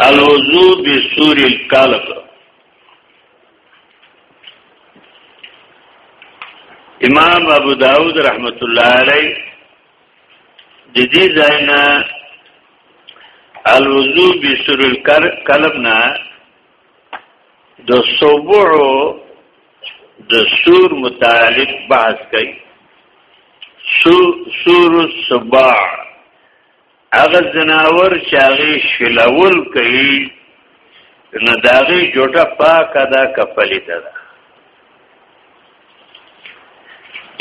الوضو بسور القلب امام ابو داود رحمت الله علی د دې ځای نه الوضو بسر القلب نه د سبع د سور متعلق بحث کوي سور السبع هغه زناور چې هغه شلول کوي نو داغي جوټه پاکه ده کپلی ده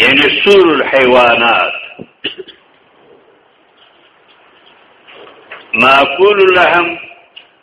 یعنی سور الحیوانات معقول لهم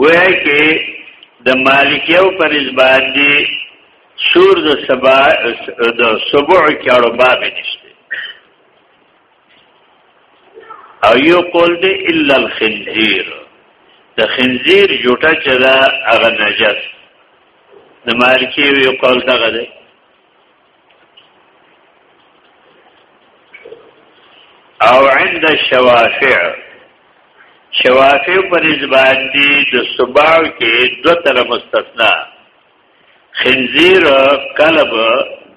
گویا کې د مالکیو پر نسبت دي سور د سبا د سبع کړه باب نشته او یو قول دی الا الخنزیر د خنزیر جوټه چې دا هغه نجس د مالکی یو قول دغه دی او عند الشوافع شوافع پر ازبان دی د سباو کې دو تر مستثنا خنزیر کلب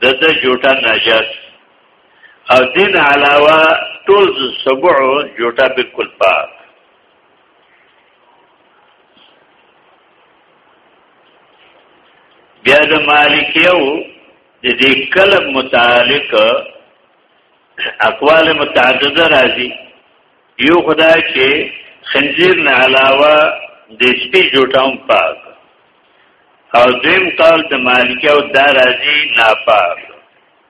د د جوټا نجس او دین علاوه ټول سبع جوټا بالکل پاک بیا د مالکیو د دې کلب متعلق اقوال متعدده راځي یو خدا چې خنزیر نه علاوه د سپی جوټاوم پاک او دویم قول د مالکیو دا راځي ناپاک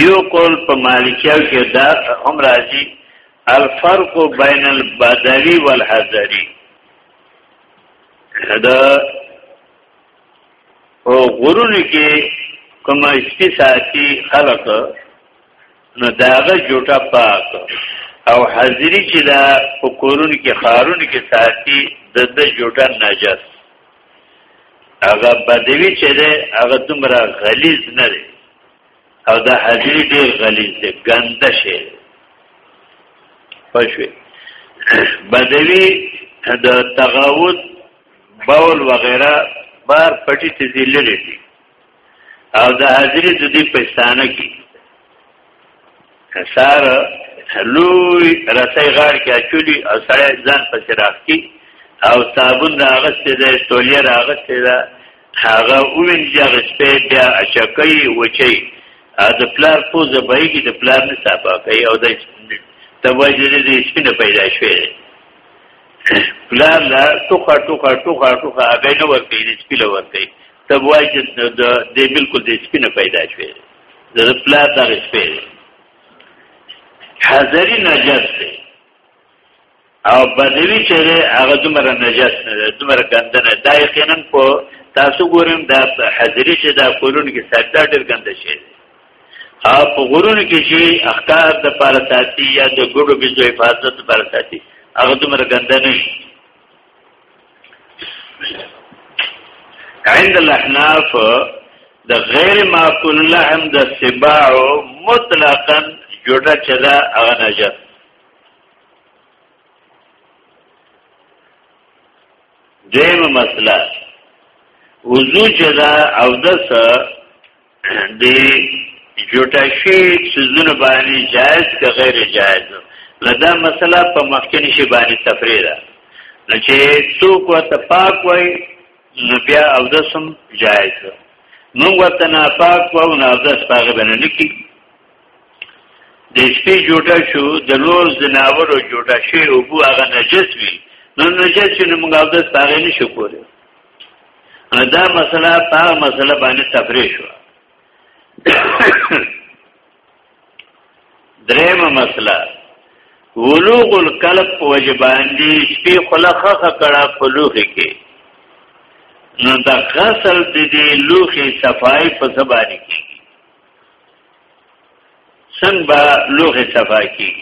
یو قول په مالکیو کې دا هم راځي الفرق بین البدوی والحضری دا او غرونه کې کوم شپې ساتي خلق نو داغه جوټه پاک او حاضری چې دا په کورونو کې خارونو کې ساتي د د جوټه نجس هغه بدوی چې ده هغه دومره غلیظ نه دی او دا حجری ډیر غلیظ دی ګنده شی پښوی بدوی د تغاوت بول وغیرہ بار پټی ته ذلری دي او د حاضری د دې پښتانه کې کسار لوی رسې غاړ کې اچولي او سړی ځان په چراغ کې او صابون راغستې ده تولیه راغستې ده هغه وینځي هغه سپې بیا اچکې وچي ا د پلار پوزه بهږي د پلار نه صفا کوي او د توجه دې سپینه پیدا شوې پلار لا ټوخه ټوخه ټوخه ټوخه هغه نه ورته دې سپیله ورته ته وای چې د دې بالکل د سپینه پیدا شوې د پلا دغه سپین حاضری نجس دی او بدوی چې هغه دومره نجس نه ده دومره ګنده نه دا یقینا په تاسو ګورم دا حاضری چې دا کولون کې سجده ډېر ګنده شي او په غرونو کې چې اختار د پاره ساتي یا د ګډو بيزو حفاظت لپاره ساتي هغه دومره ګنده نه شي عند الاحناف د غیر معقول لحم د سباع مطلقا جوړه چدا او نجس دیم مسله وضو چدا او دس دی جوټه شي سيزونه باندې جائز که غیر جائز نو دا مسله په مخکنی شي باندې تفریح ده نو چې څوک ورته پاک وای نو بیا او دسم جائز ده موږ ورته نه پاک وو نه داس پاګه باندې نکی د شپې جوټه شو د لور زناور او جوټه شي او بو هغه نجس وي نو نجس نو موږ داس پاګه نشو کولی دا مسله تا مسله باندې تفریح شو درېمه مسله ولوغ القلب په وجه باندې شپې خلخه کړه په لوخي کې نو د غسل د دې لوخي صفای په زبانی کې څنګه به لوخي صفای کې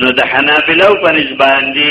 نو د حنابلو په نسبت باندې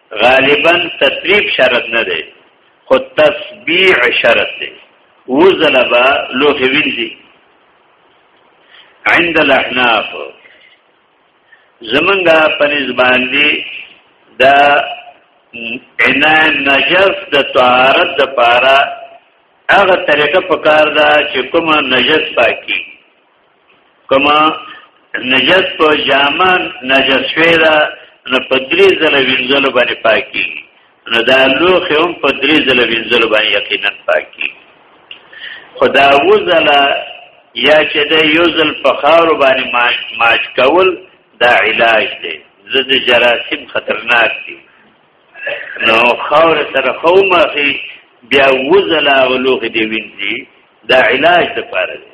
غالبا تطریب شرط نه دی خو تسبیع شرط دی وزلبا لوخ وینځي عند الاحناف زمنګا پنځ باندې دا ان نجس د طهارت د پاره هغه طریقه پکار ده چې کومه نجس پاکي کما نجس په جامه نجس شوی دا نو په درې ځله وینځلو باندې پاکي نو دا لوخ هم په درې ځله وینځلو باندې یقینا پاکي خدا وزلا یا چې د یو ځل په خاور باندې ماج ماج کول دا علاج دی زد جراثیم خطرناک دي نو خاور سره خومه بیا وزلا ولوخ دی وینځي دا علاج د پاره دی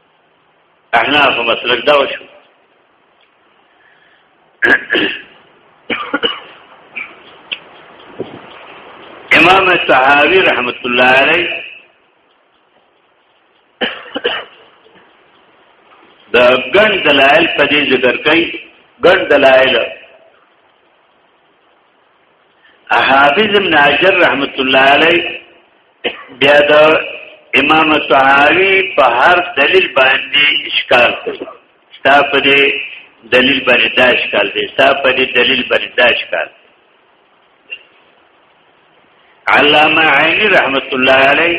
احناف مسلک دا وشو امام صحابی رحمت الله علیه د ګڼ دلایل په دې ذکر کوي ګڼ دلایل حافظ ابن حجر رحمت الله علیه بیا د امام طحاوی په هر دلیل باندې اشکال کوي ستا په دې دلیل باندې دا اشکال دی ستا په دې دلیل باندې دا اشکال علامه عینی رحمت الله علی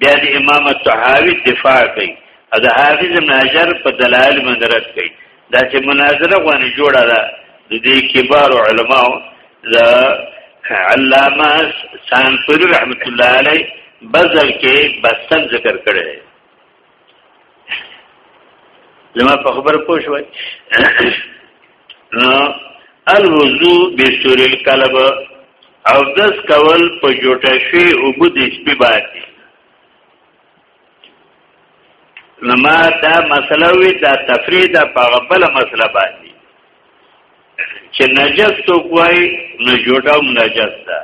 بیا د امام طحاوی دفاع کوي او د حافظ ابن حجر په دلایل مندرت کوي دا چې مناظره غوانه جوړه ده د دې کبار علماو د علامه سانپوری رحمت الله علی بذل کې بسن ذکر کړی زما په خبر پوه شوي نو الوضو بسور القلب او دس کول په جوټه شي او بد سپي باندې نو ما دا مسله وی دا تفریح دا په بل مسله باندې چې نجس تو کوی نو جوټه هم نجس ده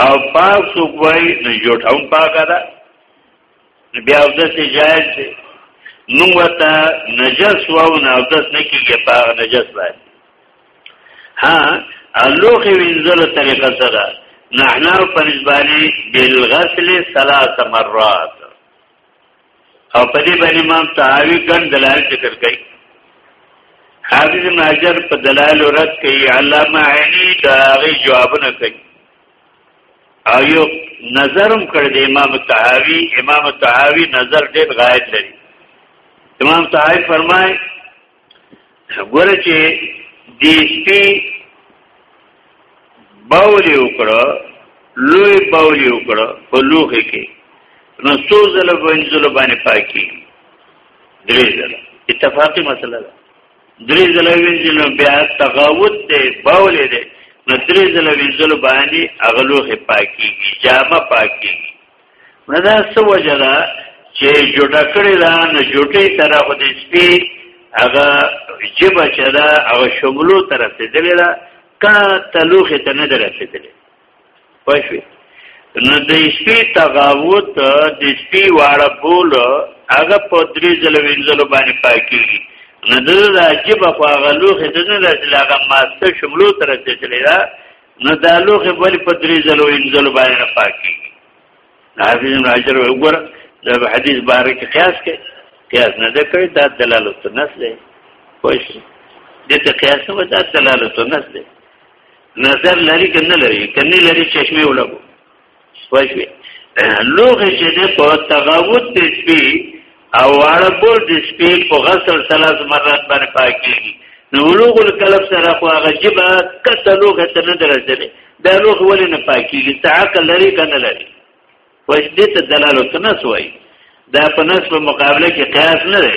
او پاک څوک وای نه جوړ هم پاک ده بیا د څه جایز دی نو وتا نجس و او نجس نه کیږي پاک نجس وای ها الوخ وینځل طریقه سره نحنا په نسبانی بالغسل ثلاث مرات او په دې باندې امام طحاوی ګڼ دلایل ذکر کړي حافظ ابن حجر په دلایل رد کوي علامه عینی دا غي جوابونه کوي او یو نظرم کړ د امام طحاوی امام طحاوی نظر ډېر غایت لري امام طحاوی فرمایي ګوره چې دې سپي باولې وکړه لوی باولې وکړه په لوخه کې نو څو ځله وینځل باندې پاکي درې ځله اتفاقی مسله ده درې ځله وینځل بیا تغاوت دی باولې دی نو درې ځله وینځل باندې اغلوخه پاکي جامه پاکي نه دا څه وجه ده چې جوټه کړې ده نه جوټې سره خو دې سپي هغه جبه چې ده هغه شملو ته رسېدلې ده کا تلوخې ته نه ده رسېدلې پوه شوې نو د سپي تغاوت د سپي واړه بول هغه په درې ځله وینځلو باندې پاکېږي نو د دا جبه خو هغه لوخې ته نه رسېدلې هغه ماسته شملو ته رسېدلې ده نو دا لوخه بل په درې ځلو انځل باندې نه پاکي حافظ ابن حجر وګور دا په حدیث باندې کې قیاس کې قیاس نه ده کړی دا دلالت نس ده خوش دې ته قیاس نه ده دلالت نس ده نظر لري کنه لري کنه لري چشمه ولګو سپوږمې لوغې چې د په تغاوت د سپي او واړه بول د سپي په غسل ثلاث مرات باندې پاکيږي نو لوغ الکلب سره خو هغه جبه کته لوغه ته نه درځلې دا لوغ ولې نه پاکيږي ته عقل لري کنه لري وجدې ته دلالت نه سوي دا په نسب مقابله کې قیاس نه دی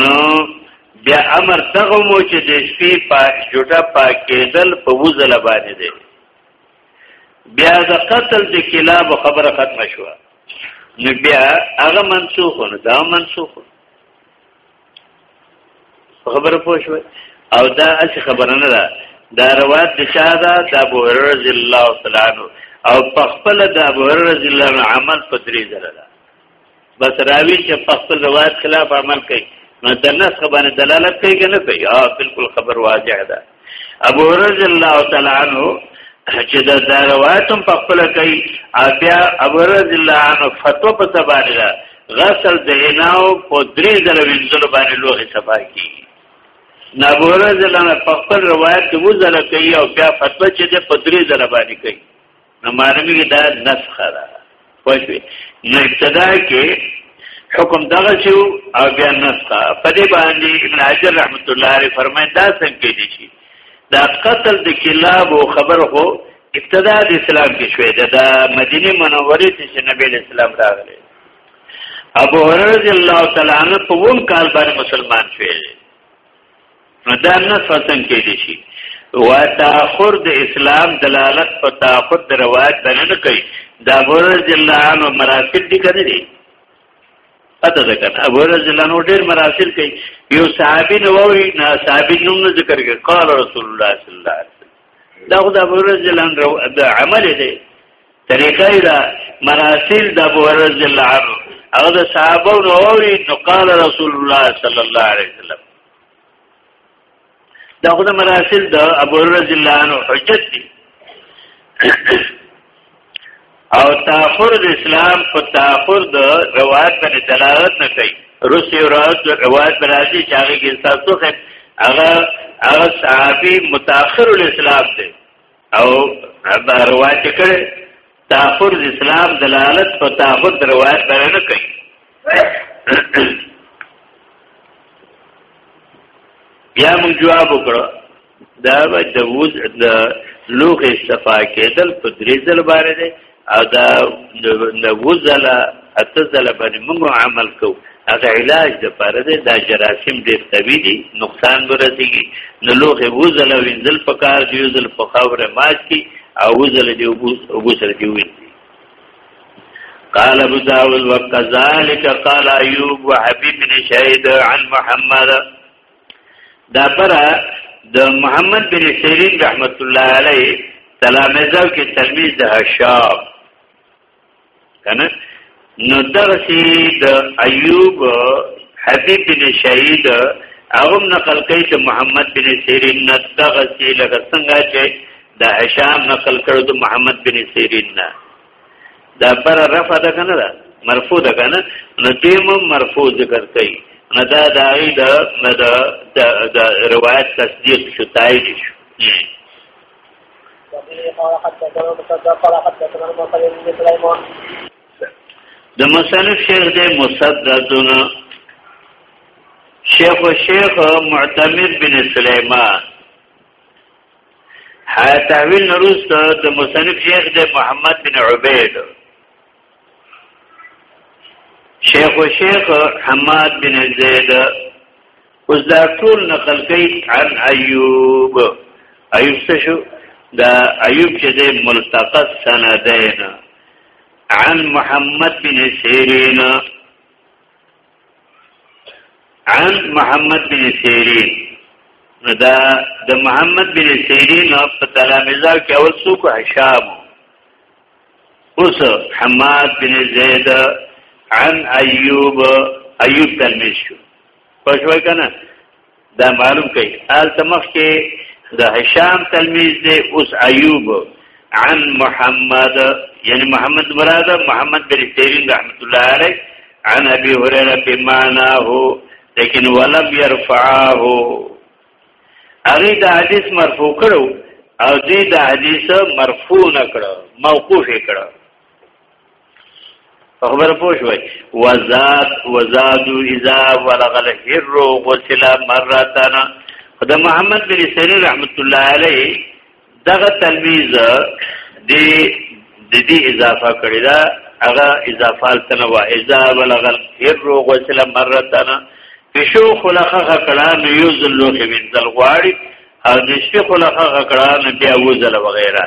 نو بیا امر دغه مو چې د شپې پاک جوټه پاک کېدل په وزله باندې دی بیا د قتل د کلاب خبره ختمه شو نو بیا هغه منسوخ نو دا منسوخ خبره پوه شو او دا اصل خبره نه ده دا روایت د شاده د ابو هرره رضی الله تعالی او په خپل د ابو هرره رضی الله عمل په درې ځله بس راوی چې په خپل روایت خلاف عمل کوي نو د نس خبره دلالت کوي کنه کوي ها بالکل خبر واضح ده ابو رضی الله تعالی عنہ چې دا, دا روایت هم په خپل کوي بیا ابو رضی الله عنه فتوا په سبانه ده غسل د اناو په درې ځله وینځل باندې لوغه صفا کی ابو رضی الله عنه په خپل روایت کې وځل کوي او بیا فتوا چې په درې ځله باندې کوي نو معلومی دا نسخه ده خوشوی نو ابتدا کې حکم دغه شو او بیا نسخه په دې باندې ابن حجر رحمت الله علیه فرمایي دا څنګه دي شي دا قتل د کلاب او خبر هو ابتدا د اسلام کې شوې ده د مدینه منورې چې نبی اسلام راغلی ابو هرره رضی الله تعالی عنہ په ووم کال باندې مسلمان شوی دا نه فتن کې دي شي و تاخر د اسلام دلالت په تاخر د روایت باندې نه کوي دا ورز الله عنه مراسل دي کړی دي اته ده کنه ابو رضی الله نو ډیر مراسل کوي یو صحابي نو وی نه صحابي نوم ذکر کوي قال رسول الله صلی الله علیه وسلم دا خو د ابو هرره رضی الله عنه د عمل دی طریقه دا مناسل د ابو هرره رضی الله عنه هغه د صحابه نو اوري نو قال رسول الله صلی الله علیه وسلم دا خو د مناسل د ابو هرره رضی الله عنه حجت دی او تاخر د اسلام په تاخر د روایت باندې دلالت نه کوي روسي روایت د روایت راځي چې هغه کې انسان څوخه هغه هغه صحابي متأخر الاسلام دی او دا روایت کړي تاخر د اسلام دلالت په تاخر د روایت باندې نه کوي بیا موږ جواب وکړو دا د وز د لوغې صفا کېدل په درې ځل باندې دی او دا د وزل اته ځل باندې موږ عمل کوو هغه علاج د پاره دی دا جراثیم ډېر قوي دي نقصان ورسېږي نو لوغې وزل او انزل په کار دی وزل په خاوره مات کی او وزل دی وګوسر دی وین قال ابو داود وكذلك قال ايوب وحبيب بن شهيد عن محمد دا پر د محمد بن سیرین رحمت الله علیه تلامذه کې تلمیذ د هشام کنه نو درسي د ایوب حبیب بن شهید اغم نقل کوي چې محمد بن سیرین نه دغه سی لکه څنګه چې د هشام نقل کړو د محمد بن سیرین نه دا پر رفع ده کنه ده مرفوع ده کنه نو دیم مرفوع ذکر کړي نو دا د هغه د د روایت تصدیق شو تایید شو د مصنف شیخ د مسددون شیخ شیخ معتمد بن سلیمان ها تحویل نروس د مصنف شیخ د محمد بن عبید شیخ و شیخ حماد بن زید اوس دا ټول نقل کوي عن ایوب ایوب څه شو دا ایوب چې د ملتقى سندین عن محمد بن سیرین عن محمد بن سیرین نو دا د محمد بن سیرین په تلامذه کې اول څوک هشام اوس حماد بن زید عن ایوب ایوب تلمیذ شو پښوی کنه دا معلوم کړي آل تمخ کې د هشام تلمیذ دی اوس ایوب عن محمد یعنی محمد مراد محمد بن سیرین رحمت الله علیه عن ابي هريره بمعناه لیکن ولم يرفعه هغه د حدیث مرفوع کړو او دې د حدیث مرفوع نه کړو موقوف کړو خبر پوه شوي وزاد وزادو اذا ولغ الحر غسل مرتنا د محمد بن سری رحمت الله علیه دغه تلمیذ د د دې اضافه کړی دا هغه اضافه تنوا اذا ولغ الحر غسل مرتنا پښو خلخه کړه نو یو زلو کې من ذل غواړي او نشته خلخه کړه نو بیا وزل وغیرہ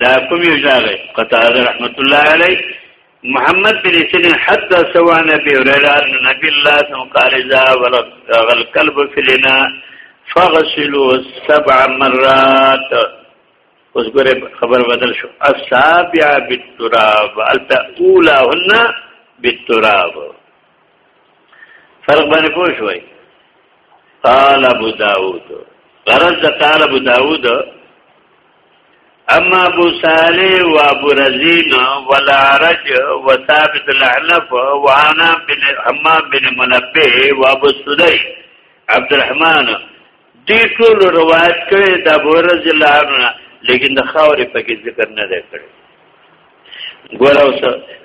دا کوم یو ځای قطاده رحمت الله علی محمد بن سنن حتى سوى نبي هريره ان نبي الله صلى الله عليه وسلم قال الكلب في الاناء فغسلوا سبع مرات اوس ګره خبر بدل شو اصابع بالتراب الاولهن بالتراب فرق باندې پوه شوي قال ابو داود غرض قال ابو داود اما ابو صالح و ابو رزین و العرج و ثابت الاحنف و عنا بن حمام بن منبه و ابو سدی عبد الرحمن دی ټول روایت کړي د ابو رضی الله عنه لیکن د خاورې پکې ذکر نه دی کړی ګور اوس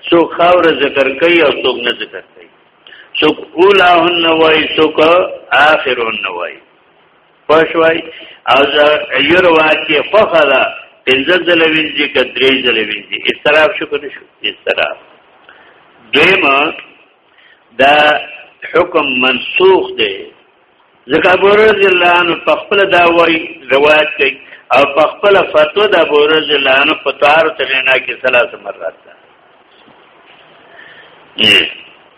سو خاور ذکر کوي او څوک نه ذکر کوي څوک اولاهن وای څوک اخرهن وای پښوی او یروا کې خوخه ده پنځه ځل وینځي که درې ځل وینځي استراب شو کنه شو استراب دیمه دا حکم منسوخ دی ځکه ابو رضی الله عنه په خپل دا وای روایت کوي او په خپل فتوا د ابو رضی الله عنه په تار تلنا کې ثلاث مرات ده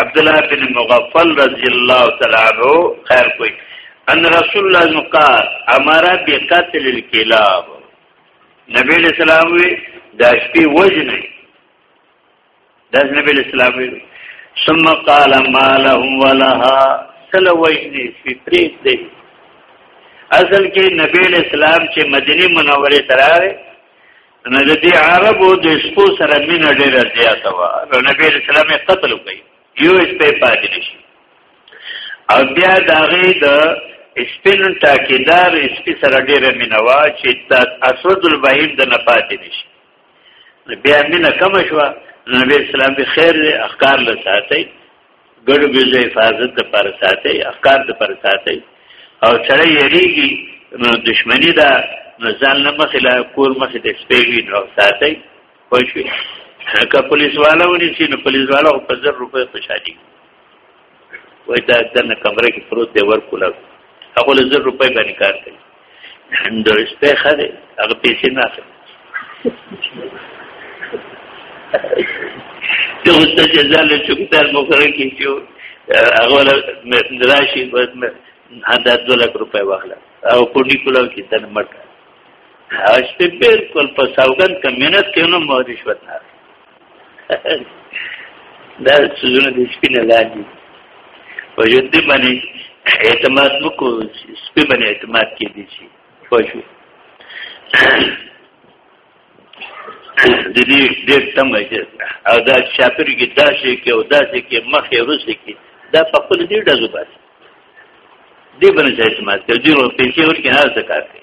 عبد الله بن مغفل رضی الله تعالی عنہ خیر کوئی ان رسول الله مقال امر بقتل الكلاب نبی علیہ السلام وی دا شپې وجنه دا نبی علیہ السلام وی ثم قال ما لهم ولها سل وجنه فطری دی اصل کې نبی علیہ السلام چې مدینه منوره تراوه نه د دې عربو د شپو سره مینه ډیره زیاته و نو نبی رسول الله قتل کوي یو سپه پاتې نشي او بیا دا غي د سپین ټاکیدار سپی سره ډیره مینه وا چې د اسود البهیم د نه پاتې نشي بیا مینه کم شو نبی اسلام به خیر اخکار لساتي ګډو ګزې حفاظت د پر ساتي اخکار د پر ساتي او سره یریږي نو دشمنی دا نو ځان نه مخې لا کور مخې د سپېږي نو ساتي خو شي که پولیس والا ونی سي نو پولیس والا په 1000 روپۍ په شادي وای دا دنه کمره کې پروت دی ورکول هغه له 1000 روپۍ باندې کار کوي همدوی سپه خره هغه پیسې نه اخلي ته اوس ته جزا له چوکتار مخره کې چې هغه راشي بس مې دا 2 لک روپۍ واخله او پونډي کولاو کې تن مړ هغه بالکل په سوګند کمینت کې نو مو رشوت نه دا سوزونه د سپینه لاندې په ژوند باندې اعتماد وکړو سپی باندې اعتماد کې دي شي فوجو د دې ډېر تم دی او دا شاپر کې دا شي کې او دا شي کې مخې روسي کې دا په خپل دې ډزو بس دې باندې اعتماد کوي دې ورو پیسې ورکې نه ځکار کوي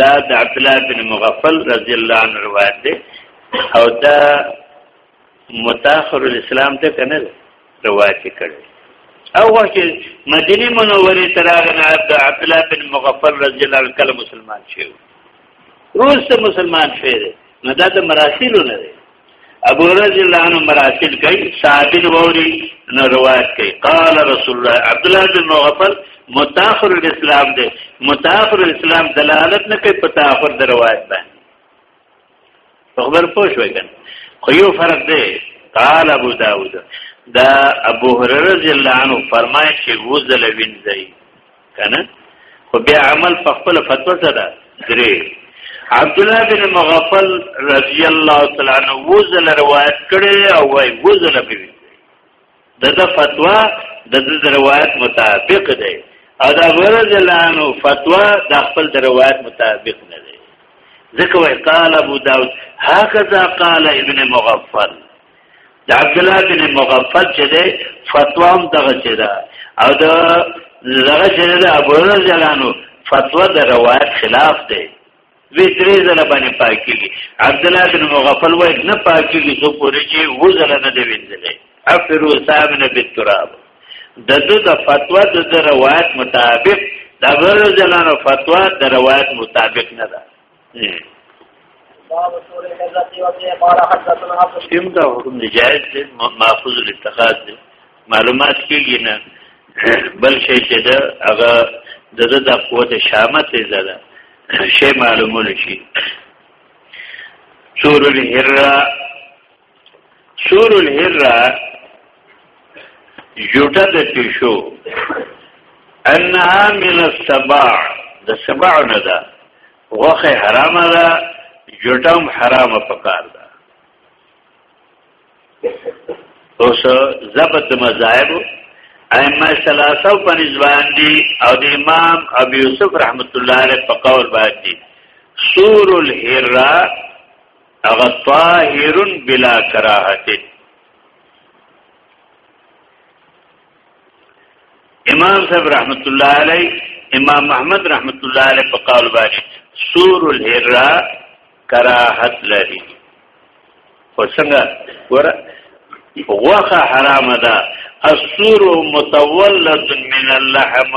دا د عبد الله بن مغفل رضی الله عنه روایت دی او دا متأخر الاسلام ته کنه روایت کړي او واکه مدینه منوره تر هغه نه عبد الله بن مغفل رضی الله عنه کله مسلمان شو روس مسلمان شوی نو دا د مراسلو نه دی ابو رضی الله عنه مراسل کوي صحابین ووري نه روایت کوي قال رسول الله عبد الله بن مغفل متاخر الاسلام دی متاخر الاسلام دلالت نه کوي په تاخر د روایت باندې خبر پوه شوي کنه خو یو فرق دی قال ابو داود دا ابو هرره رضی الله عنه فرمایي چې وزل وینځي کنه خو بیا عمل په خپل فتوا سره درې عبد الله بن مغفل رضی الله تعالی عنہ وزل روایت کړي او وای وزل به دغه فتوا د دې روایت مطابق ده او دا ورز لانو فتوا د خپل روایت مطابق نه ده ځکه وای قال ابو داود هکذا قال ابن مغفل د عبد الله بن مغفل چې ده فتوا هم دغه چې ده او د دغه چې ده ابو هريره جلانو فتوا د روایت خلاف ده وی درې زله باندې پاکيږي عبد الله بن مغفل وای نه پاکيږي څو پورې چې و زله نه دی وینځلې افرو صاحب نه بالتراب د دې د فتوا د روایت مطابق د غیر جلانو فتوا د روایت مطابق نه ده سیم دا حکم دی جائز دی محفوظ الاتخاذ دی معلومات کېږي نه بل شي چې دا هغه د د د قوت شامت زده شی معلومول شي سور الهرا سور الهره جوټه د پیشو انها من السباع د سباع نه ده غوخه حرامه ده جوټم حرامه پکار ده اوس زبد مذاهب ائمه ثلاثه په نسبان دي او د امام ابي يوسف رحمت الله علیه په قول باندې سور الهره هغه طاهر بلا کراهته امام صاحب رحمت الله علی امام محمد رحمت الله علی په قول باندې سور الهرا کراهت لري خو څنګه ور وخه حرام ده السور متولد من اللحم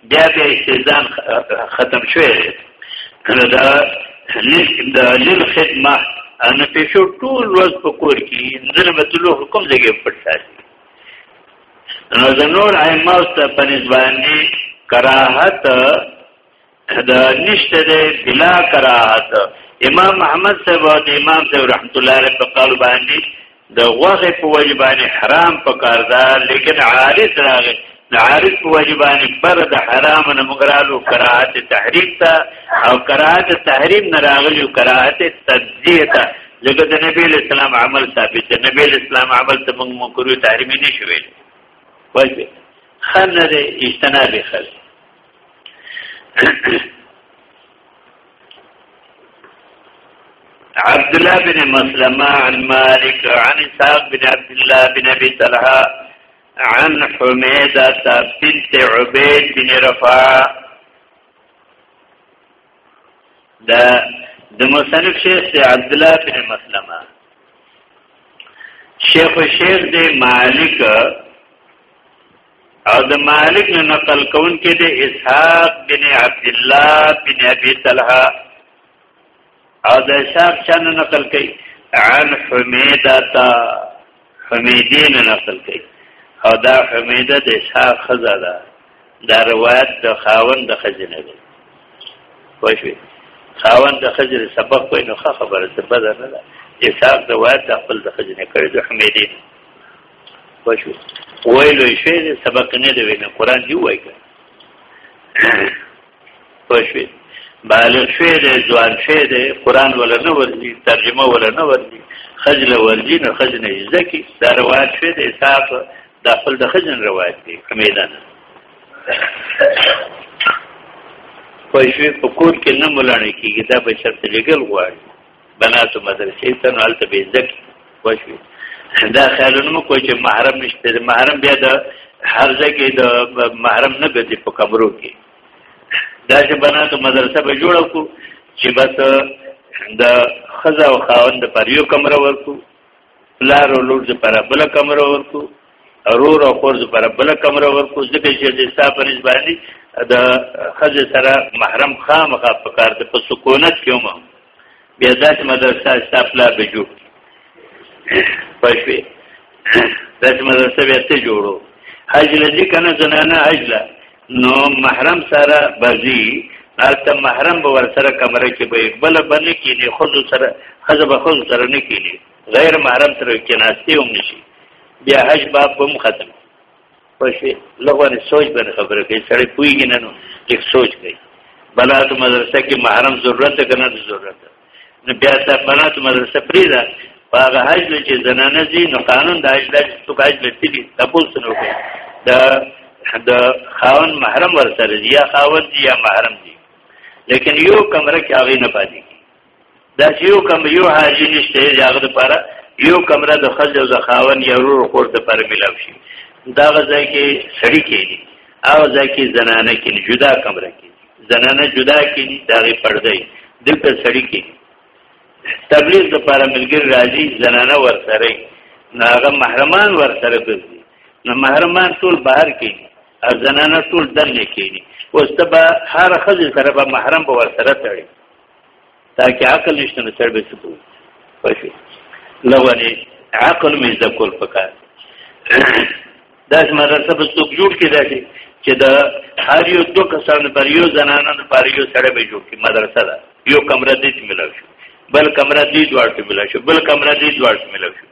بیا بیا استیزان ختم شوی نو دا د لیل خدمه ان پیشو ټول ورځ په کور کې نظر متلو حکم ځای پټ ساتي نو د نور ائمه او ته په نسبانه کراهت دا نشته ده بلا کراهت امام محمد صاحب او امام صاحب رحمت الله علیه په قول باندې د غوغه په وجبانی حرام په کار ده لیکن عارض راغی د عارض په وجبانی بر د حرام نه مغرالو کراهت تحریم ته او کراهت تحریم نه راغلی کراهت تنزیه ته لکه د نبی اسلام عمل ثابت دی نبی اسلام عمل ته موږ مکروه تحریمی نشو ویل وایي خنه اجتناب خل عبد الله بن مسلمه عن مالك عن اسحاق بن عبد الله بن ابي طلحه عن حميده بنت عبيد بن رفاعه دا د مصنف شیخ عبد الله بن مسلمه شیخ شیخ دی مالک او د مالک نه نقل کون کې د اسحاق بن عبد الله بن ابي طلحه او د اسحاق شان نقل کوي عن حمیده تا حمیدی نه نقل کوي او دا حمیده د اسحاق خزا ده دا روایت د خاوند د خزینه ده وښوي خاوند د خزر سبق په نو خبره څه بدل نه ده اسحاق د روایت د خپل د خزینه کړي د حمیدی بشو ویلو شي سبق نه دی وینه قران دی وایي بشو بالغ شوی دی ځوان شوی دی قران ولا نه ورځي ترجمه ولا نه ورځي خجل ورځي نه خجنه ځکه دا روایت شوی دی صاحب د خپل د خجن روایت دی حمیدان پښې په کور کې نه ملانه کیږي دا به شرط لګل غواړي بناتو مدرسې ته نو هلته به زده وشوي دا خیالونه مو کوی چې محرم نشته محرم بیا د هر ځای کې د محرم نه ګرځي په کمرو کې دا چې بناتو مدرسه به جوړه کو چې بس د خزا او خاوند پر یو کمره ورکو پلار او لور لپاره بل کمره ورکو رور او خور لپاره بل کمره ورکو ځکه چې د حساب په نسبت باندې د خځه سره محرم خامخا په کار د په سکونت کې ومه بیا داسې مدرسه حساب لا به جوړ پښې داسې مدرسه بیا ته جوړو حج لذي کنه زنانه حج لا نو محرم سره بزي البته محرم به ور سره کمره کې به بل بنه کینی خود سره خزه به خود سره نه کینی غیر محرم سره کې ناشته هم نشي بیا حج باب هم ختم پښې لغوانه سوچ باندې خبره کوي سړی پویږي نه نو یک سوچ کوي بلاد مدرسه کې محرم ضرورت کنه ضرورت نو بیا تا بنات مدرسه پرې ده هغه حج له چې زنانه زی نو قانون د حج لږ څوک حج لتلی تاسو نو کوي دا د خاون محرم ورسره یا خاون یا محرم دی لیکن یو کمره کې هغه نه پاتې دا چې یو کم یو حاجی نشته هغه لپاره یو کمره د خځې او خاون یا ورور خور ته پر ملاو شي دا غځای کې سړی کې دي او ځای کې زنانه کې جدا کمره کې زنانه جدا کینی داغه پردې دلته سړی کې تبلیغ د لپاره ملګری راځي زنانه ورسره ناغه محرمان ورسره ګرځي نو محرمان ټول بهر کې او زنانه ټول دنه کې اوس ته به هر خځه سره به محرم به ورسره تړي دا کې عقل نشته نو سر به څه کوو پښې لغونې عقل مې ذکر پکار دا مدرسه به څوک جوړ کې دا چې دا هر یو دو کسان پر یو زنانه پر یو سره به جوړ کې مدرسه ده یو کمره دې ملو شو بل کمره دې دوړ ته ملو شو بل کمره دې دوړ ته ملو شو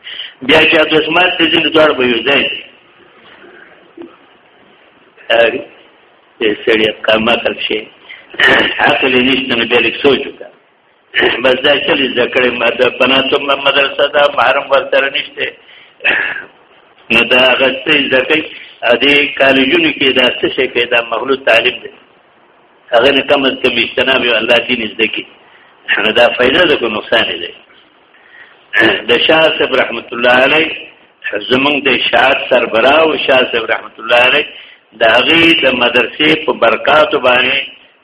بیا چې د اسمت ته ځین دوړ به یو ځای سړی کم عقل شي عقل یې نشته نو بیا لږ سوچ وکړه بس دا چل زده کړې ما د بناتو مدرسه دا محرم ورسره نشته نو دا هغه څه زده کوي ا دې کالجونو کې دا څه شي کې دا مغلوط تعلیم دی هغه نه کم از کم اجتناب الله دین زده کی دا فائدہ ده کو نقصان دی د شاه صاحب رحمت الله علیه زمونږ د شاه سربرا او شاه صاحب رحمت الله علیه د هغه د مدرسې په برکات باندې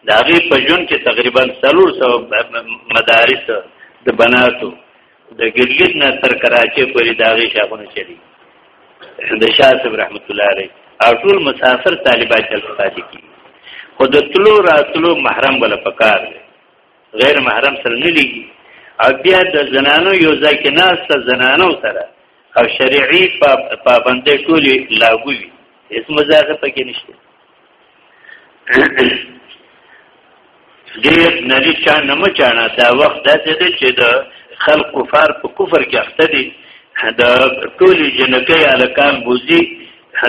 د هغه په جون کې تقریبا 300 مدارس د بناتو د ګلګت نه تر کراچي پورې د هغه شاخونه چلی د شاه صاحب رحمت الله علیه او ټول مسافر طالبات چل پاتې کی خود تلو راتلو محرم ولا پکار دی غیر محرم سره نه لګي او بیا د زنانو یو ځای کې ناسته زنانو سره او شریعي پابندې ټولې لاګو وي هیڅ مزاحه پکې نشته ډېر نری چا نه مچانا دا وخت داسې دی چې د خلق کفار په کفر کې اخته دي دا ټولې جنکې الکان بوزي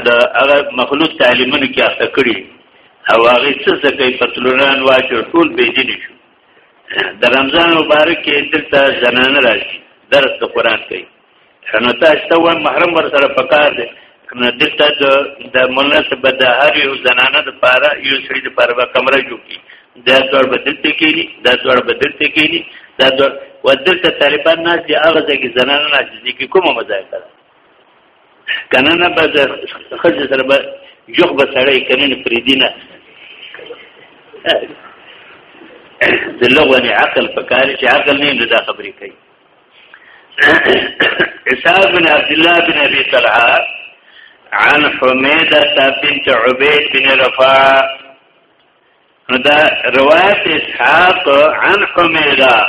دا هغه مخلوق تعلیمونو کې اخته کړي او هغه څه څه کوي پتلونان واچو ټول به دي شو د رمضان مبارک کې دلته زنان راشي درس د قران کوي نو تاسو ته وایم محرم ور سره پکار دي نو دلته د د مناسب د هر یو زنانه د پاره یو سړي د پاره کمره جوړ کی دا څور بدلته کېږي دا څور بدلته کېږي دا څور ودلته طالبان نه دي هغه ځکه زنانه نه دي کومه مزایده کنه نه به د خځې سره به جوخ به سړی کنه نه پریدي نه د لغونې عقل په کار چې عقل نه نه دا خبرې کوي اسحاق بن عبد الله بن ابي طلحه عن حميده بنت عبيد بن رفاعه دا روایت اسحاق عن حميده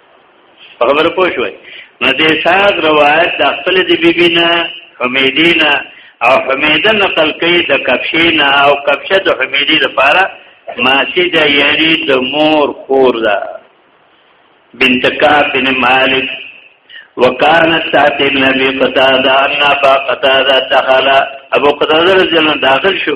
په خبره پوه شوي نو د اسحاق روایت د خپل د بیبي نه حمیدی نه او حمیده نقل کوي د کفشې نه او کفشه د حمیدی لپاره ماسی ده یعنی د مور خور ده بنت کعب بن مالک وکانت تحت ابن ابي قتاده ان ابا قتاده دخل ابو قتاده رضی الله داخل شو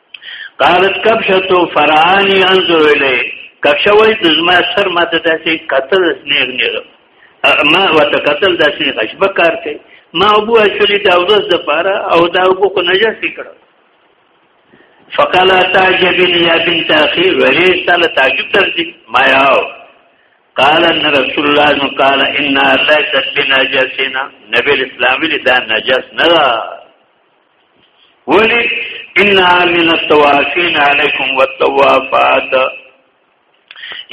قالت کبشتو فرعانی انظر الی کبشه وای د زما سر ماته داسې قتل نیغ نیغ ما وته قتل داسې غشبه کار کوي ما ابو اچولی دا ورځ د پاره او دا ابو کو نجس کړو فقال تعجبين يا بنت اخي وهي تعالی تعجب ترځي ما یاو قال ان رسول الله نو قال ان ليس بنجسنا نبی اسلام ویل دا نجس نه ولی ان من التوافین علیکم والتوافات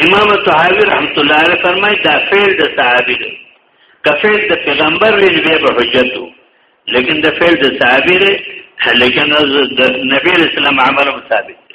امام طحاوی رحمت الله علیه فرمای دا فعل د صحابی دی کفعل د پیغمبر ویل به به حجتو لیکن د فعل د صحابی دی لیکن د نبی اسلام عمل مطابق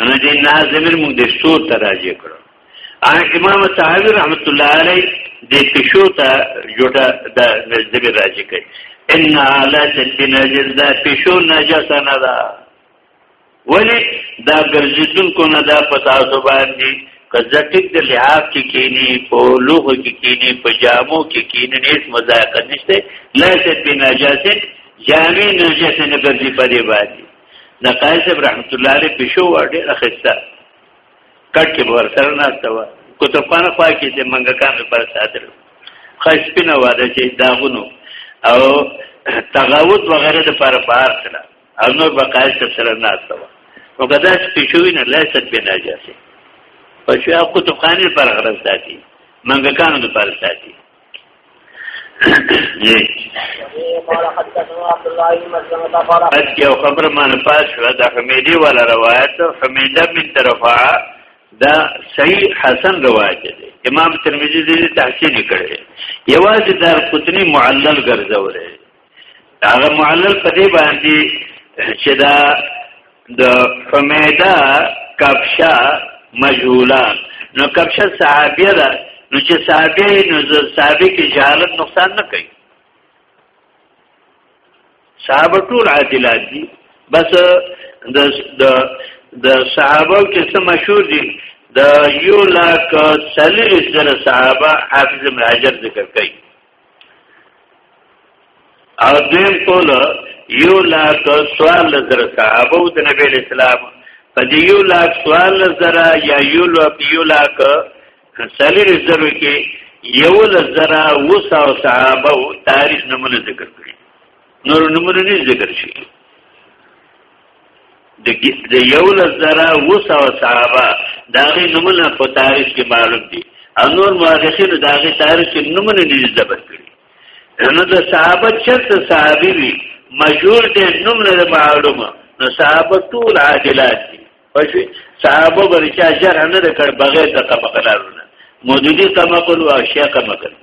نو دې نه زمير موږ د شو ته راځي کړو امام تعالی رحمت الله علیه دې پښو ته جوړه د زمير راځي کوي ان حالات بنجس دا پښو نجس نه ده ولی دا ګرځیدون کو نه دا پتا سو باندې کزټیک د لحاف کې کینی په لوغ کې کینی په جامو کې کینی هیڅ مزایقت نشته لا شت بنجاسه جامې نجس نه ګرځي په دې باندې د قایص رحمت الله علیه پښو ډېر اخیسته کټ کې ور سره ناشته و کتب خانه خوا کې د منګکان لپاره ساتل خاص پینه واده چې داغونو او تغاوت وغیره د لپاره بار سره او نور بقایص سره ناشته و نو کدا چې پښوی نه لایست به نه جاسي پښو کتب خانه لپاره غرض ساتي منګکان لپاره ساتي اج یو خبر مان پاس و د حمیدی ولا روایت حمیده من طرفا دا صحیح حسن روایت دی امام ترمذی دې تحسین کړي یواز دار قطنی معلل ګرځولې هغه معلل په دې باندې چې دا د حمیده کبشه مجهوله نو کبشه صحابیه ده نو چې صحابیه نو صحابه کې جهالت نقصان نه کوي صحابه ټول عادلات دي بس د د د صحابه کې څه مشهور دي د یو لاک سلیس زره صحابه حافظ ابن حجر ذکر کوي او دیم کول یو لاک سوال زر صحابه د نبی اسلام په دې یو لاک سوال زر یا یو لاک یو لاک سالیر زر کې یو لزر وسو صحابه تاریخ نمونه ذکر کړی نور نمونه نه ذکر شي د یو لزرا وسو صحابه داغه نمونه په تاریخ کې معلوم دي او نور مؤرخین داغه تاریخ کې نمونه نه ذکر کړي نو د صحابه چرته صحابي وي مجهول دي نوم نه معلومه نو صحابه ټول عادلات دي پښې صحابه برچا جره نه کړ بغیر د کمقلارونه مودودی کمقل او اشیاء کمقل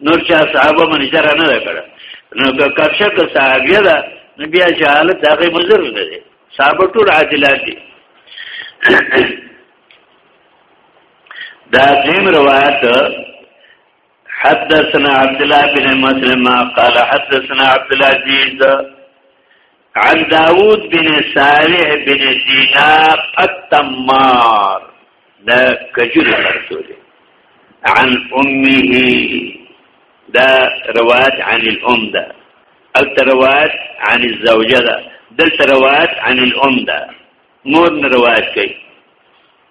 نور چا صحابه من اجاره نه کړه نو که کښه که صحابیه ده نو بیا جهالت دغه مزر نه دی صحابه ټول عادلان دي دا دیم روایت حدثنا عبد الله بن مسلم قال حدثنا عبد العزيز عن داود بن صالح بن دینار التمار دا کجور مرسول عن امه دا روایت عن الام دا الت روایت عن الزوجه دا دلت روایت عن الام دا مور روایت کوي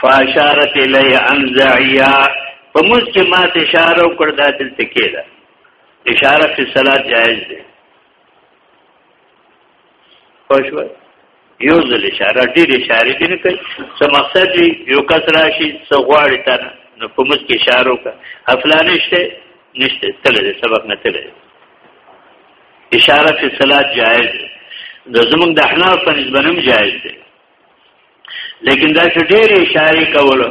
فاشارت الی انزعیا په موږ کې ما ته اشاره وکړه دا دلته کېده اشاره په صلات جایز ده خوشو یو ځل اشاره ډېر اشاره دې نه کوي څه مقصد دی یو کس راشي څه غواړي تا نه نو په موږ کې اشاره وکړه افلانه شته نشته تل دې سبق نه تل اشاره په صلات جایز ده زمونږ د احناف په نسبت هم جایز ده لیکن دا چې ډېر اشاره کولو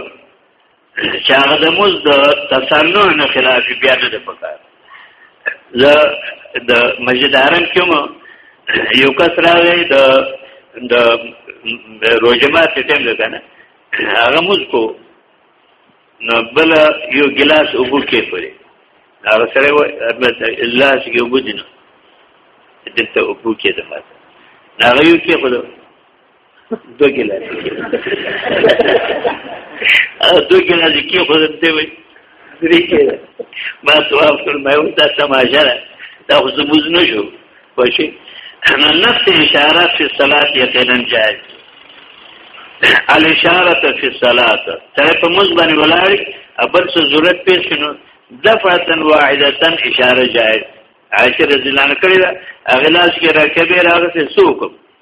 چې هغه د موز د تصنع نه خلاف بیا نه ده پکار زه د مسجد حرم کې مو یو کس راغی د د روجمات ټیم ده کنه هغه موز کو نو بل یو ګلاس اوبو کې پرې هغه سره و الله چې اوبو دینه دلته اوبو کې ده ماته هغه یو کې خو دوه ګلاس دوه ګلاس کې خو دې وي درې کې ما سوال کړ ما یو دا تماشه ده دا خو زموږ نه شو پښې انا نفس اشاره فی الصلاه یقینا جائز الاشاره فی الصلاه ته په موږ باندې ولاړ ابل څه ضرورت پیښ شنو دفعتن واحدتن اشاره جائز عاشر ځلانه کړی دا اغلاس کې راکبه راغسه سوکم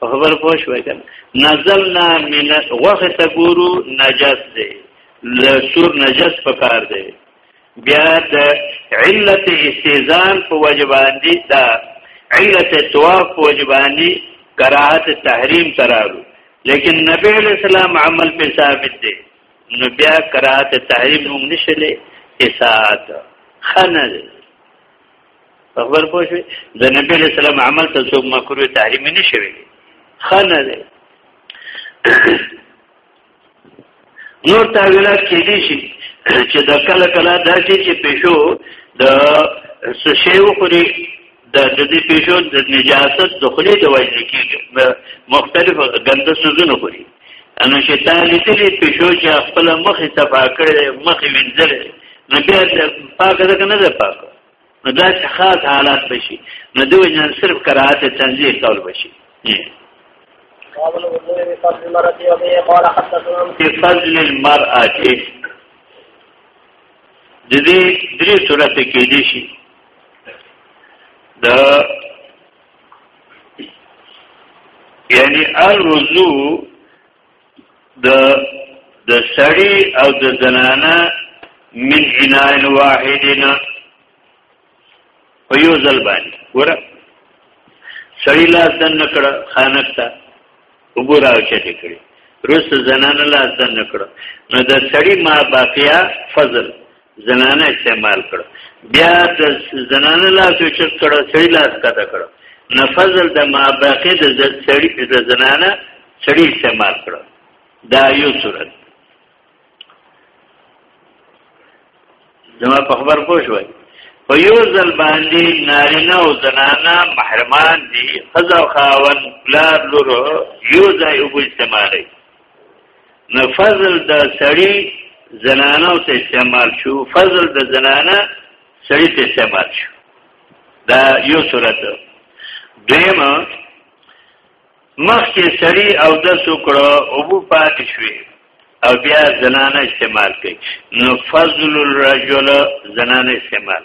خبر پوه شوي کنه نزلنا من غوخه ته ګورو نجس دی لسور نجس پکار دی بیا د علت استیزان په وجبان دي دا علت طواف په وجبان دي کراهت تحریم ترالو لیکن نبی علیہ السلام عمل په ثابت دی نو بیا کراهت تحریم هم نشله اساعت خنه خبر پوه شئ د نبی علیہ السلام عمل ته څوک مکروه تحریم نه شوی خنه دی نور تعویلات کې دي شي چې د کله کله دا چې پېښو د سشي وخوري د د دې پېښو د نجاست دخلي د وجه کېږي مختلف ګنده سوزونه خوري انو چې تا لیدلې پښو چې خپل مخ صفا کړې مخ وینځلې نو بیا پاک ده کنه ده پاک نو دا چې خاص حالات بشي نو دوی جن صرف کراهت تنزیه قول بشي في فضل المرأة د دې درې صورت کې دي شي د یعنی الرجوع د د سړی او د زنانه من اناء واحدنا په یو ځل باندې ور سړی لا دن کړه خانک ته وګورا چته کړی روس زنانه لا دن کړه نو د سړی ما باقیا فضل زنانه استعمال کړ بیا د زنانه لاس چت کړ سړی لاس کته کړ نفذل د ما باقی د سړی د زنانه سړی استعمال کړ دا یو صورت زما په خبر پوه شوي په یو ځل باندې نارینه او زنانه محرمان دي خزا خاون پلار لور یو ځای وګ استعمالي نو فضل د سړی زنانه ته استعمال شو فضل د زنانه سړی ته استعمال شو دا یو صورت دیم مخکې سړی او د سوکړو او بو پات شوي او بیا زنانه استعمال کوي نو فضل الرجل زنانه استعمال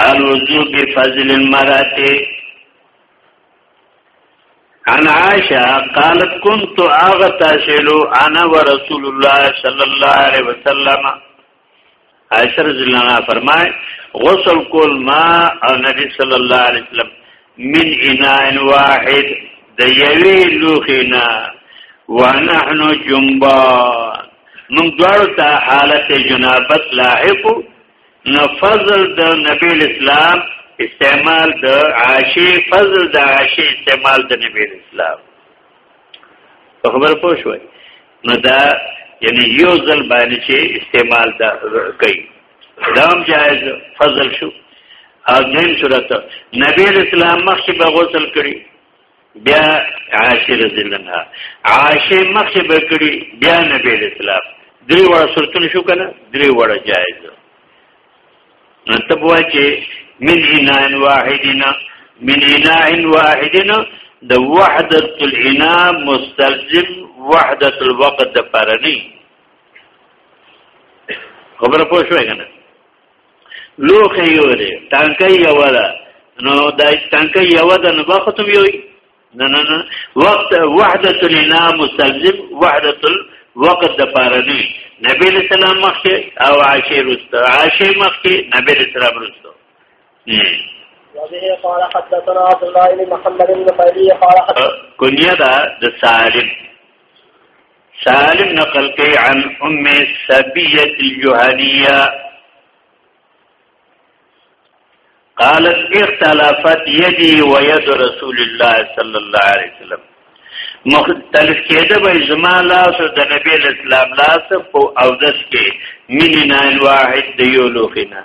الوضو بفضل المراته عن عائشة قالت كنت اغتسل انا ورسول الله صلى الله عليه وسلم عائشة رضی الله عنها فرمای غسل کول ما او نبی صلی الله علیه وسلم من اناء واحد د یوی لوخینا ونحن جنبا من دوارو تا حالت جنابت لاحقو نو فضل د نبی اسلام استعمال د عاشی فضل د عاشی استعمال د نبی اسلام په خبر پوه شوي نو دا یعنی یو ځل باندې چې استعمال دا کوي دا هم جایز فضل شو او دین صورت نبی اسلام مخکې به غسل کړي بیا عاشر ذلنها عاشر مخه بکړي بیا نبی اسلام درې وړه صورتونه شو کنه درې وړه جایز نو ته بوای چې من انان واحدنا من انان واحدنا د وحدت الانا مستلزم وحدت الوقت د پرنی خبره پوه شوې کنه لوخه یو دی ټانکه یو ده نو دا ټانکه یو ده نو به ختم یو نه نه نه وقت وحدت لنا مستلزم وحدت الوقت د پاره نه نبی اسلام مخکې او عاشر رسته عاشر مخکې نبی اسلام رسته وبه قال حدثنا عبد الله بن محمد بن خيري قال حدثنا كنيا ده سالم سالم نقل کوي عن ام سبيه الجهنيه قالت اختلافت يدي ويد رسول الله صلى الله عليه وسلم مختلف کېده به زما لاس او د نبی اسلام لاس په او دس کې ملي نه واحد دی یو لوخینه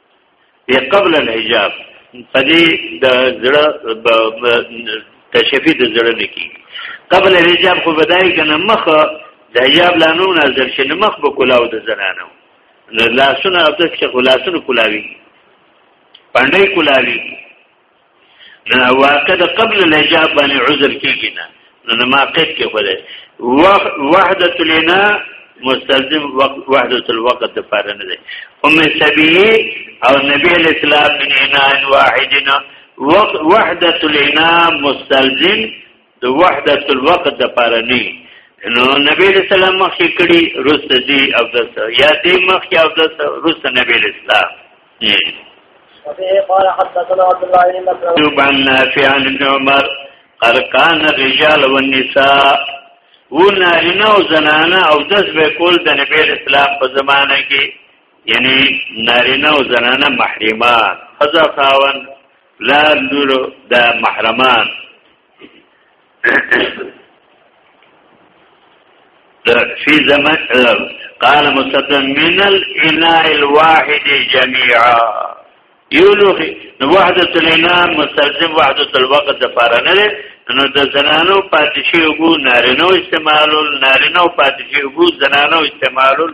دی قبل الحجاب پدې د زړه تشفی د زړه لکی قبل الحجاب خو بدای کنه مخ د حجاب لانو نظر شنه مخ به کلاو د زنانو لاسونه د څه خلاصونه کلاوی پندای کلاوی نه واقع د قبل الحجاب باندې عذر کیږي نه نو ما قید کې خدای وحدت لنا مستلزم وحدت الوقت د پاره نه ده ام سبیه او نبی الاسلام من انان واحدنا وحدت لنا مستلزم د وحدت الوقت د پاره نه نو نبی اسلام مخکې کړي رست دي او د یا دې مخکې او د رست نبی اسلام قال حدثنا عبد الله بن مسعود عن نافع عن ابن عمر قال كان الرجال والنساء ونارینه او زنانه او دس به کول د نبی اسلام په زمانه کې یعنی نارینه او زنانه محرمان خزا خاون پلار لور د محرمان فی زمن قال مستدن من الاناء الواحد جميعا یو لوخي نو وحدت الاناء مستلزم وحدت الوقت د پاره نه نو د زنانو پاتشي وګو نارینو استعمالول نارینو پاتشي وګو زنانو استعمالول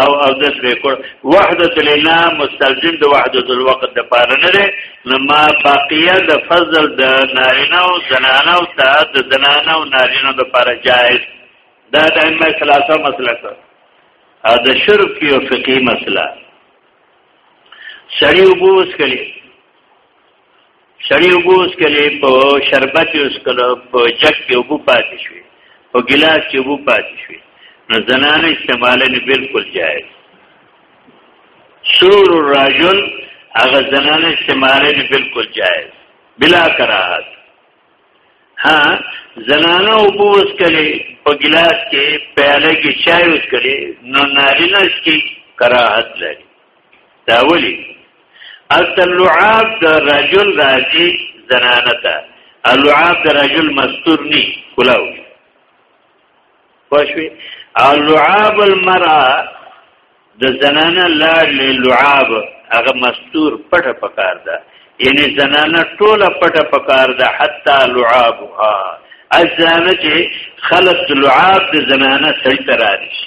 او او دس به کول وحدت لنا مستلزم د وحدت الوقت د پاره نه ده نو ما باقیه د فضل د نارینه او زنانه او د زنانه او نارینه د پاره جائز دا د ائمه ثلاثه مسله ده او د شرک یو فقهي مسله سړی وبوس کړي سړی وګوس کله په شربت اوس کله په جک کې وګو پاتې شوی په ګلاس کې وګو پاتې شوی نو زنانه استعمال نه بالکل جائز سور الرجل هغه زنانه استعمال نه بالکل جائز بلا کراهت ها زنانه وګوس کله په ګلاس کې پیاله کې چای اوس کله نو نارینه کې کراهت لري دا ولی البته لعاب د رجل راځي زنانه ته اللعاب د رجل مستور ني کلاو پښوی اللعاب المرأه د زنانه لار لعاب هغه مستور پټه پکار ده یعنی زنانه ټوله پټه پکار ده حتا لعابها ازانه چې خلط لعاب د زنانه سړی تراري شي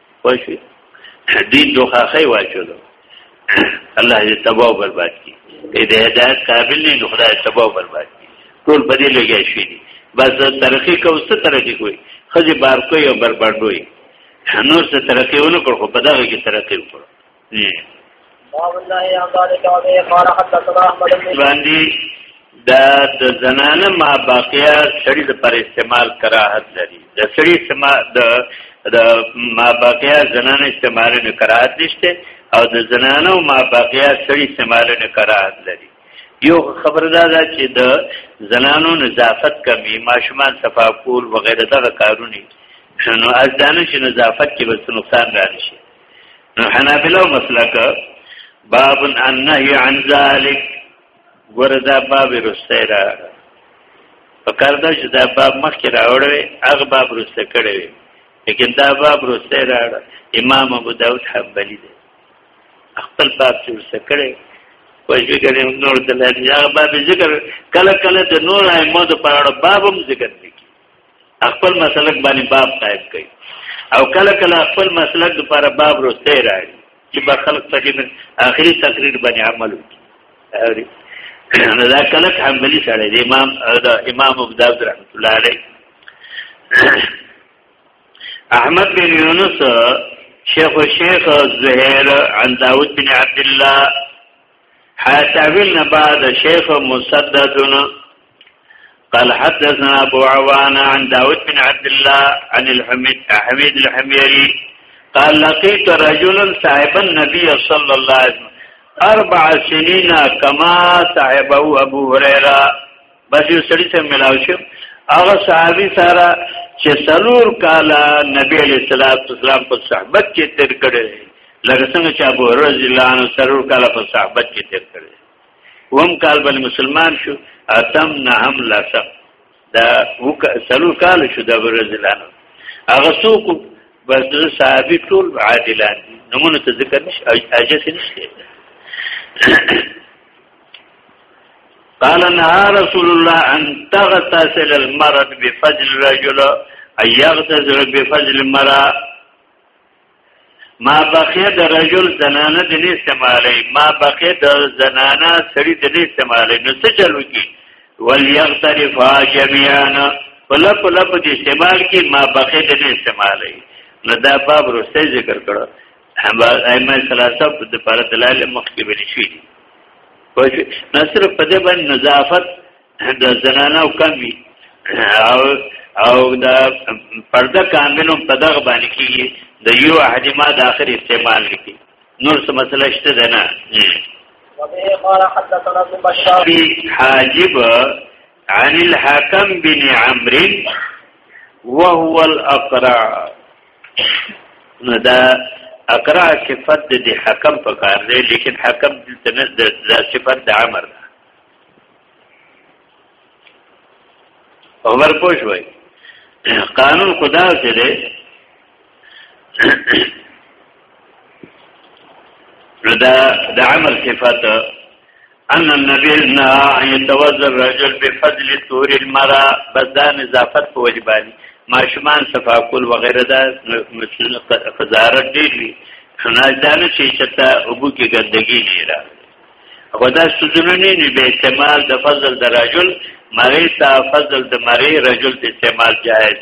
وشوي دین دوخه واچولو الله دې تباہ او برباد کړي دې د هدایت قابل نه نو خدای تباہ او برباد کړي ټول په دې لګیا شي دي بس ترقی کو څه ترقی کوي خځه بار کوي او بربادوي نور څه ترقی ونه کړو په دغه کې ترقی وکړو باندې دا د زنانه ما باقیا سړی د پر استعمال کراهت لري د سړی سما د د ما باقیا زنانه استعمال نه کراهت نشته او د زنانه ما باقیا سړی استعمال نه کراهت لري یو خبردار ده چې د زنانو نظافت کمی ماشومان صفا کول وغیرہ دغه کارونه نو از دانش نظافت کې بس نقصان رانشي نو حنابلو مسلک باب النهي عن ذلك وردا باب رسته را پکار دا چې دا باب مخکې راوړوي هغه باب رسته کړی وي لیکن دا باب رسته را امام ابو داود حنبلی دی خپل باب چې رسته کړی وای چې کله نور دلته هغه باب ذکر کله کله د نور ائمه د پاره بابم ذکر دی خپل مسلک باندې باب قائم کړي او کله کله خپل مسلک لپاره باب روسته راړي چې به خلک پکې اخري تقریر باندې عمل وکړي دا کله حنبلي سره دی امام دا امام ابو داود رحمت الله علیه احمد بن یونس شیخ شیخ زهیر عن داود بن عبد الله حاتبن بعد شیخ مسددن قال حدثنا ابو عوان عن داود بن عبد الله عن الحميد حميد الحميري قال لقيت رجلا صاحب النبي صلى الله عليه وسلم اربع سنين كما صاحبه ابو هريره بس یو سړی سره ملاو شو هغه صحابي سره چې سلور کاله نبی علیہ الصلوۃ والسلام په صحبت کې تیر کړي لکه څنګه چې ابو رضی الله عنه سلور کاله په صحبت کې تیر کړي وم کال بل مسلمان شو اتم نه هم لسم دا وک سلو کال شو د برزلان هغه څوک بس د صحابي ټول عادلان نمونه ته ذکر نش اجازه نشته قال نهى رسول الله ان تغتسل المرض بفضل الرجل ايغتسل بفضل المرأه ما بقیه د رجل زنانه د نه استعمالي ما بقیه د زنانه سړي د نه استعمالي نو څه چلو کی وليغترفا جميعا پلا پلا په دې استعمال کې ما بقیه د نه استعمالي نو دا باب روسته ذکر کړو هم ائمه ثلاثه په دې پر دلایل مخکې ویل شوی نصر په دې باندې نظافت د زنانه او کم وي او او د پرده کاملو په دغه باندې کې د یو احد ما د اخر استعمال لیکي نور څه مسله شته ده نه حاجب عن الحكم بن عمرو وهو الاقرع نو دا اقرا صفت د حکم په کار دی لیکن حکم د صفت د امر خبر پوه شوي قانون خدا چې دی نو دا د عمل صفات ان النبي نا يتوزر الرجل بفضل طور المرا بس دا نظافت په وجباني ماشومان صفاکل وغیرہ دا قضاوت ډیر وي نه دا نه چې چته ابو کې ګندګي نه خدا سوزونه نه نه به استعمال د فضل د رجل مری تا فضل د مری رجل د استعمال جائز